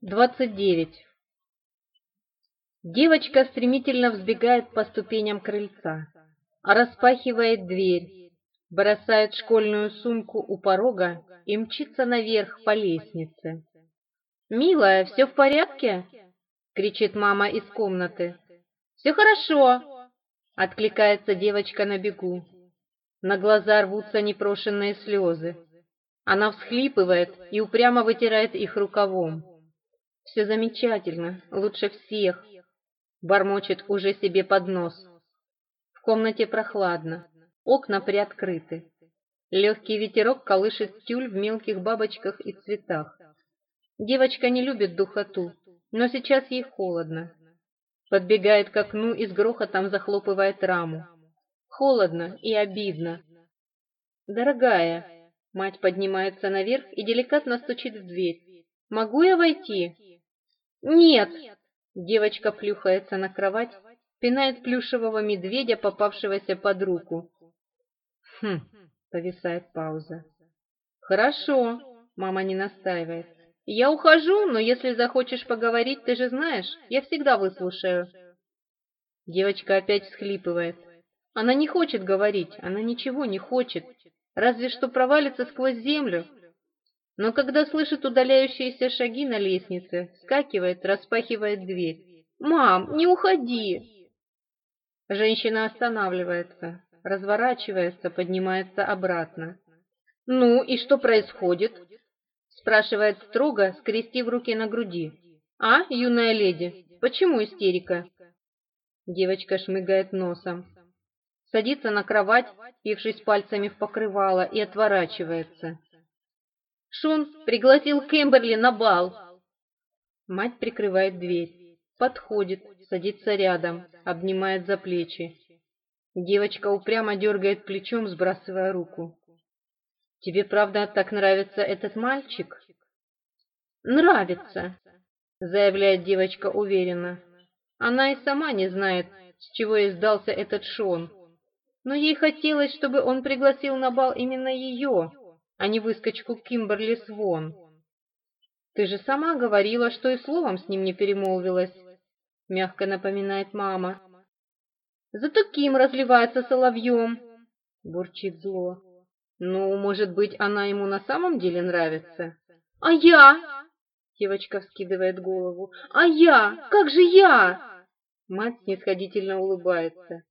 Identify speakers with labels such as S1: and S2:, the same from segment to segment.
S1: 29. Девочка стремительно взбегает по ступеням крыльца, распахивает дверь, бросает школьную сумку у порога и мчится наверх по лестнице. «Милая, все в порядке?» — кричит мама из комнаты. «Все хорошо!» — откликается девочка на бегу. На глаза рвутся непрошенные слезы. Она всхлипывает и упрямо вытирает их рукавом. Все замечательно, лучше всех. Бормочет уже себе под нос. В комнате прохладно, окна приоткрыты. Легкий ветерок колышет тюль в мелких бабочках и цветах. Девочка не любит духоту, но сейчас ей холодно. Подбегает к окну и с грохотом захлопывает раму. Холодно и обидно. «Дорогая!» Мать поднимается наверх и деликатно стучит в дверь. «Могу я войти?» «Нет!» Девочка плюхается на кровать, пинает плюшевого медведя, попавшегося под руку. «Хм!» — повисает пауза. «Хорошо!» — мама не настаивает. «Я ухожу, но если захочешь поговорить, ты же знаешь, я всегда выслушаю». Девочка опять всхлипывает. Она не хочет говорить, она ничего не хочет, разве что провалится сквозь землю, но когда слышит удаляющиеся шаги на лестнице, скакивает, распахивает дверь. «Мам, не уходи!» Женщина останавливается, разворачивается, поднимается обратно. «Ну и что происходит?» спрашивает строго, скрестив руки на груди. «А, юная леди, почему истерика?» Девочка шмыгает носом. Садится на кровать, пившись пальцами в покрывало, и отворачивается. Шон пригласил Кэмберли на бал. Мать прикрывает дверь, подходит, садится рядом, обнимает за плечи. Девочка упрямо дергает плечом, сбрасывая руку. «Тебе, правда, так нравится этот мальчик?» «Нравится», — заявляет девочка уверенно. Она и сама не знает, с чего издался этот Шон. Но ей хотелось, чтобы он пригласил на бал именно ее, а не выскочку Кимберли Свон. Ты же сама говорила, что и словом с ним не перемолвилась, мягко напоминает мама. Зато Ким разливается соловьем, бурчит зло. Ну, может быть, она ему на самом деле нравится? А я? Девочка вскидывает голову. А я? Как же я? Мать снисходительно улыбается.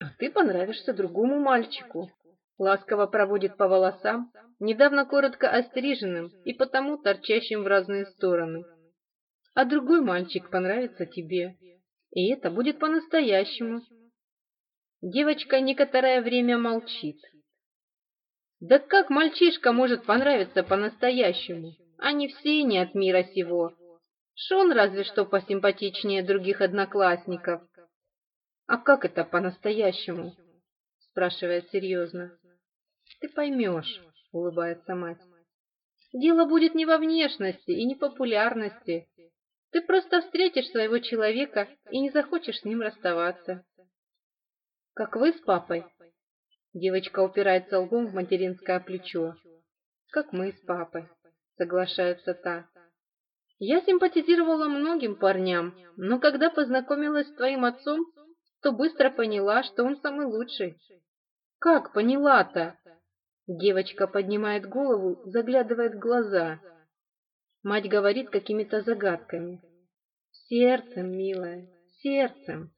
S1: А ты понравишься другому мальчику, ласково проводит по волосам, недавно коротко остриженным и потому торчащим в разные стороны. А другой мальчик понравится тебе, и это будет по-настоящему. Девочка некоторое время молчит. Да как мальчишка может понравиться по-настоящему? Они все не от мира сего. Шон разве что посимпатичнее других одноклассников. А как это по-настоящему? спрашивает серьезно ты поймешь», — улыбается мать. «Дело будет не во внешности и не популярности. Ты просто встретишь своего человека и не захочешь с ним расставаться». «Как вы с папой?» Девочка упирается лбом в материнское плечо. «Как мы с папой», — соглашается та. «Я симпатизировала многим парням, но когда познакомилась с твоим отцом, то быстро поняла, что он самый лучший». «Как поняла-то?» Девочка поднимает голову, заглядывает в глаза. Мать говорит какими-то загадками. «Сердцем, милая, сердцем!»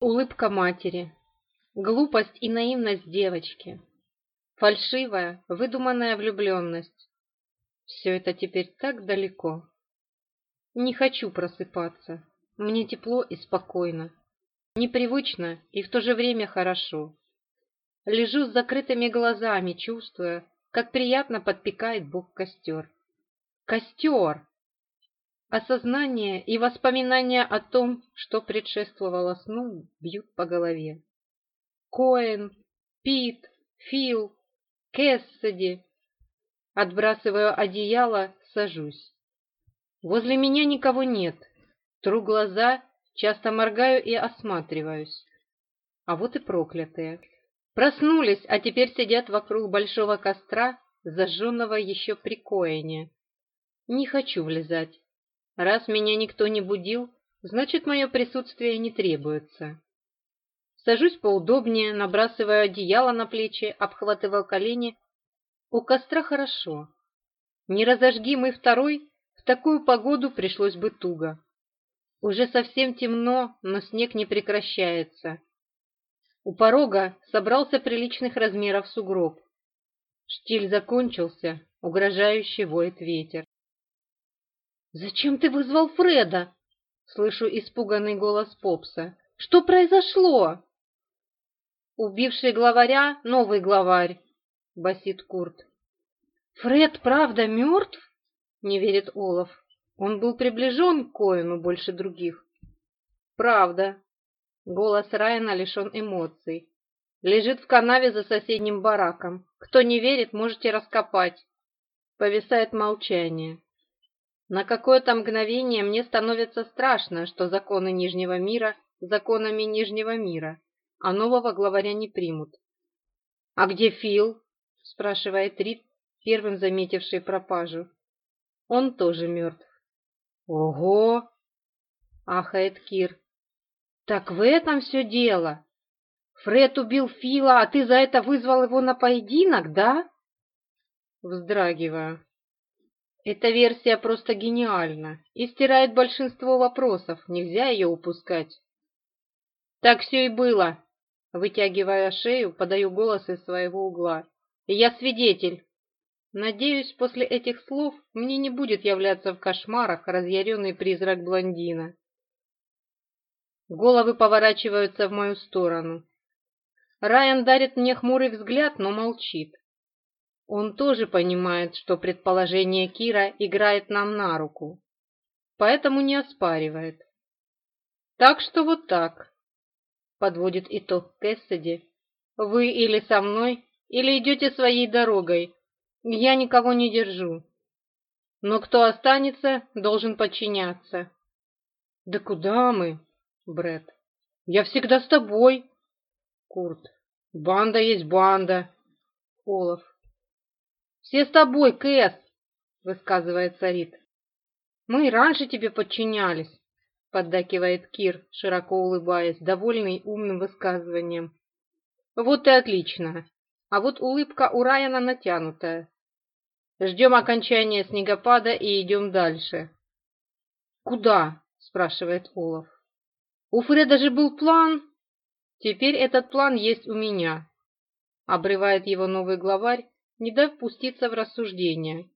S1: Улыбка матери. Глупость и наивность девочки. Фальшивая, выдуманная влюбленность. Все это теперь так далеко. Не хочу просыпаться. Мне тепло и спокойно. Непривычно и в то же время хорошо. Лежу с закрытыми глазами, чувствуя, как приятно подпекает Бог костер. Костер! Осознание и воспоминания о том, что предшествовало сну, бьют по голове. Коэн, Пит, Фил, Кессиди. Отбрасываю одеяло, сажусь. Возле меня никого нет. Тру глаза, часто моргаю и осматриваюсь. А вот и проклятые. Проснулись, а теперь сидят вокруг большого костра, зажженного еще при коине. Не хочу влезать. Раз меня никто не будил, значит, мое присутствие не требуется. Сажусь поудобнее, набрасываю одеяло на плечи, обхватываю колени. У костра хорошо. Не разожги мы второй, в такую погоду пришлось бы туго. Уже совсем темно, но снег не прекращается. У порога собрался приличных размеров сугроб. Штиль закончился, угрожающе воет ветер. «Зачем ты вызвал Фреда?» — слышу испуганный голос Попса. «Что произошло?» «Убивший главаря — новый главарь», — басит Курт. «Фред, правда, мертв?» — не верит Олаф. Он был приближен к Коину больше других. «Правда», Голос Райана лишен эмоций. Лежит в канаве за соседним бараком. Кто не верит, можете раскопать. Повисает молчание. На какое-то мгновение мне становится страшно, что законы Нижнего мира законами Нижнего мира, а нового главаря не примут. «А где Фил?» – спрашивает Рид, первым заметивший пропажу. «Он тоже мертв». «Ого!» – ахает Кир. Так в этом все дело. Фред убил Фила, а ты за это вызвал его на поединок, да? Вздрагиваю. Эта версия просто гениальна и стирает большинство вопросов, нельзя ее упускать. Так все и было. Вытягивая шею, подаю голос из своего угла. Я свидетель. Надеюсь, после этих слов мне не будет являться в кошмарах разъяренный призрак блондина. Головы поворачиваются в мою сторону. Райан дарит мне хмурый взгляд, но молчит. Он тоже понимает, что предположение Кира играет нам на руку, поэтому не оспаривает. Так что вот так, подводит итог Кэссиди. Вы или со мной, или идете своей дорогой. Я никого не держу. Но кто останется, должен подчиняться. Да куда мы? Бред. Я всегда с тобой. Курт. Банда есть банда. Олаф. Все с тобой, Кэс, высказывается Рит. Мы и раньше тебе подчинялись, поддакивает Кир, широко улыбаясь, довольный умным высказыванием. Вот и отлично. А вот улыбка у Райана натянутая. Ждем окончания снегопада и идем дальше. Куда? спрашивает Олаф. У Фреда же был план. Теперь этот план есть у меня. Обрывает его новый главарь, не дав пуститься в рассуждения.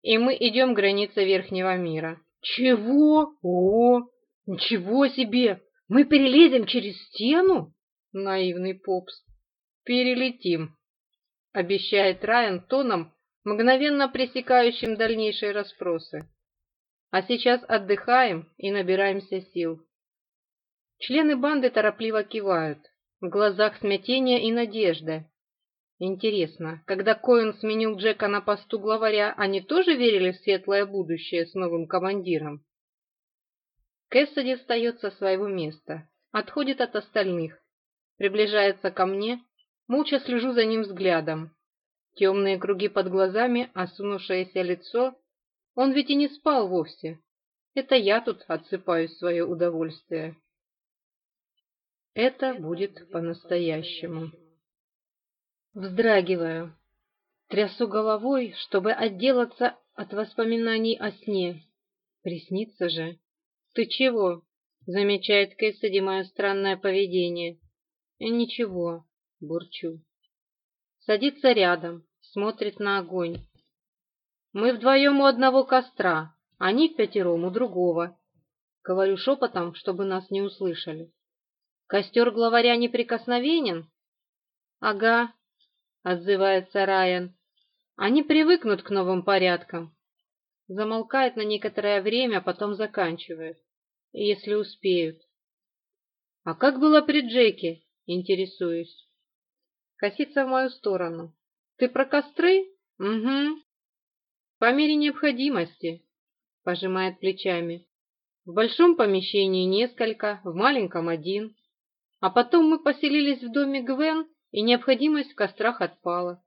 S1: И мы идем к границе Верхнего мира. Чего? О, ничего себе! Мы перелезем через стену? Наивный попс. Перелетим, обещает Райан тоном, мгновенно пресекающим дальнейшие расспросы. А сейчас отдыхаем и набираемся сил. Члены банды торопливо кивают. В глазах смятение и надежда. Интересно, когда Коэн сменил Джека на посту главаря, они тоже верили в светлое будущее с новым командиром? Кэссиди встает со своего места, отходит от остальных, приближается ко мне, молча слежу за ним взглядом. Темные круги под глазами, осунувшееся лицо. Он ведь и не спал вовсе. Это я тут отсыпаю свое удовольствие. Это будет по-настоящему. Вздрагиваю. Трясу головой, чтобы отделаться от воспоминаний о сне. Приснится же. «Ты чего?» — замечает Кэссиди мое странное поведение. Э, «Ничего», — бурчу. Садится рядом, смотрит на огонь. «Мы вдвоем у одного костра, они в пятером у другого», — говорю шепотом, чтобы нас не услышали. Костер главаря неприкосновенен? Ага, отзывается Райан. Они привыкнут к новым порядкам. Замолкает на некоторое время, а потом заканчивает. Если успеют. А как было при Джеке? Интересуюсь. Косится в мою сторону. Ты про костры? Угу. По мере необходимости. Пожимает плечами. В большом помещении несколько, в маленьком один. А потом мы поселились в доме Гвен, и необходимость в кострах отпала.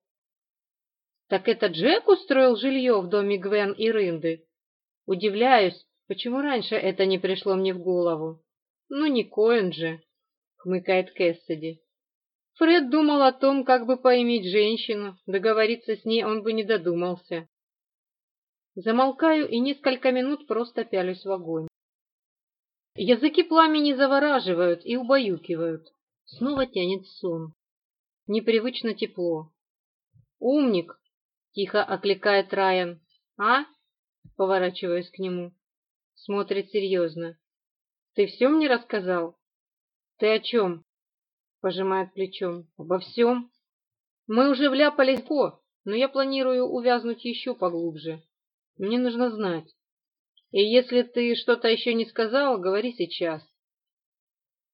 S1: Так это Джек устроил жилье в доме Гвен и Рынды? Удивляюсь, почему раньше это не пришло мне в голову. Ну не Коэн же, хмыкает Кэссиди. Фред думал о том, как бы поиметь женщину, договориться с ней он бы не додумался. Замолкаю и несколько минут просто пялюсь в огонь. Языки пламени завораживают и убаюкивают. Снова тянет сон. Непривычно тепло. «Умник!» — тихо окликает Райан. «А?» — поворачиваясь к нему. Смотрит серьезно. «Ты все мне рассказал?» «Ты о чем?» — пожимает плечом. «Обо всем?» «Мы уже вляпались в но я планирую увязнуть еще поглубже. Мне нужно знать, и если ты что-то еще не сказал, говори сейчас.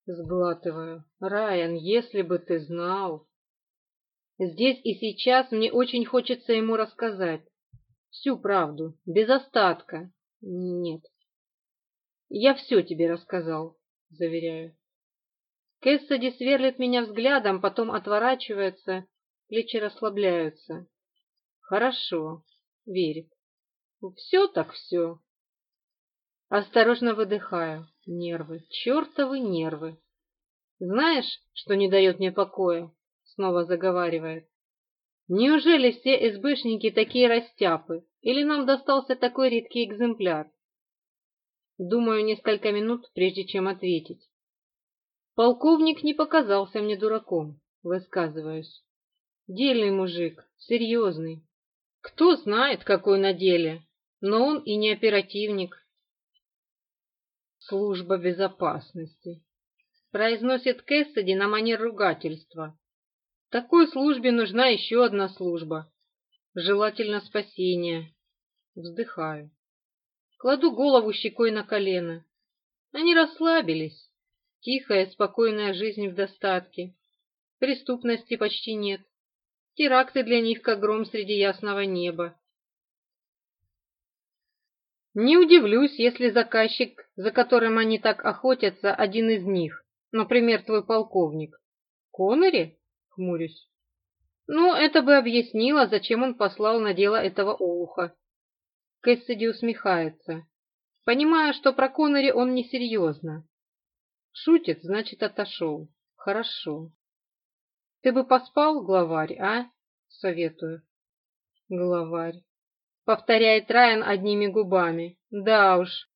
S1: Сглатываю. Райан, если бы ты знал. Здесь и сейчас мне очень хочется ему рассказать. Всю правду, без остатка. Нет. Я все тебе рассказал, заверяю. Кэссиди сверлит меня взглядом, потом отворачивается, плечи расслабляются. Хорошо, верит. Все так все. Осторожно выдыхаю. Нервы, чертовы нервы. Знаешь, что не дает мне покоя? Снова заговаривает. Неужели все СБшники такие растяпы? Или нам достался такой редкий экземпляр? Думаю несколько минут, прежде чем ответить. Полковник не показался мне дураком, высказываюсь. Дельный мужик, серьезный. Кто знает, какой на деле, но он и не оперативник, служба безопасности», — произносит Кэссиди на манер ругательства. «Такой службе нужна еще одна служба, желательно спасение». Вздыхаю. Кладу голову щекой на колено. Они расслабились. Тихая, спокойная жизнь в достатке. Преступности почти нет. Теракты для них, как гром среди ясного неба. Не удивлюсь, если заказчик, за которым они так охотятся, один из них, например, твой полковник. Коннери? Хмурюсь. Ну, это бы объяснило, зачем он послал на дело этого олуха. Кэссиди усмехается, понимая, что про Коннери он несерьезно. Шутит, значит, отошел. Хорошо. Ты бы поспал, главарь, а? Советую. Главарь повторяет Райан одними губами. Да уж.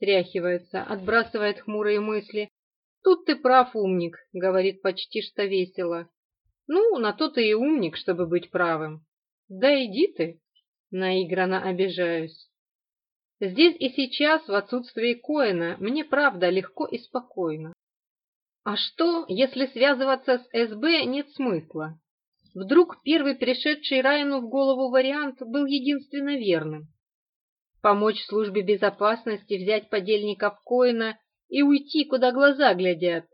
S1: Тряхивается, отбрасывает хмурые мысли. Тут ты прав, умник, говорит почти что весело. Ну, на то ты и умник, чтобы быть правым. Да иди ты. Наигранно обижаюсь. Здесь и сейчас, в отсутствии Коэна, мне правда легко и спокойно. А что, если связываться с СБ нет смысла? Вдруг первый пришедший Райану в голову вариант был единственно верным. Помочь службе безопасности взять подельников Коина и уйти, куда глаза глядят.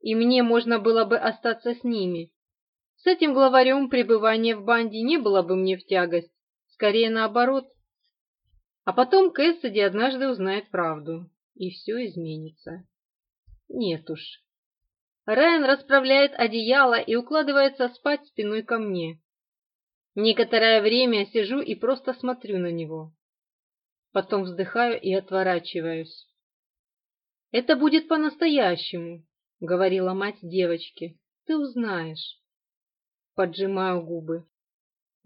S1: И мне можно было бы остаться с ними. С этим главарем пребывание в банде не было бы мне в тягость, скорее наоборот. А потом Кэссиди однажды узнает правду, и все изменится. Нет уж, Райан расправляет одеяло и укладывается спать спиной ко мне. Некоторое время сижу и просто смотрю на него. Потом вздыхаю и отворачиваюсь. «Это будет по-настоящему», — говорила мать девочки. «Ты узнаешь». Поджимаю губы.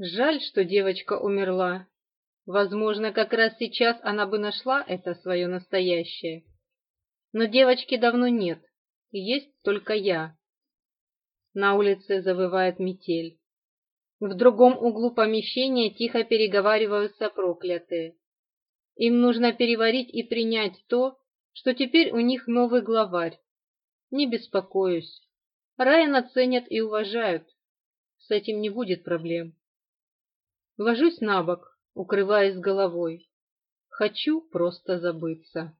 S1: Жаль, что девочка умерла. Возможно, как раз сейчас она бы нашла это свое настоящее. Но девочки давно нет есть только я. На улице завывает метель. В другом углу помещения тихо переговариваются проклятые. Им нужно переварить и принять то, что теперь у них новый главарь. Не беспокоюсь. Райана ценят и уважают. С этим не будет проблем. Ложусь на бок, укрываясь головой. Хочу просто забыться.